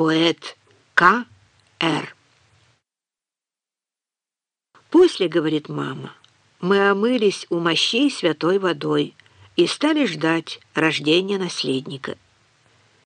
поэт К. Р. После, говорит мама, мы омылись у мощей святой водой и стали ждать рождения наследника.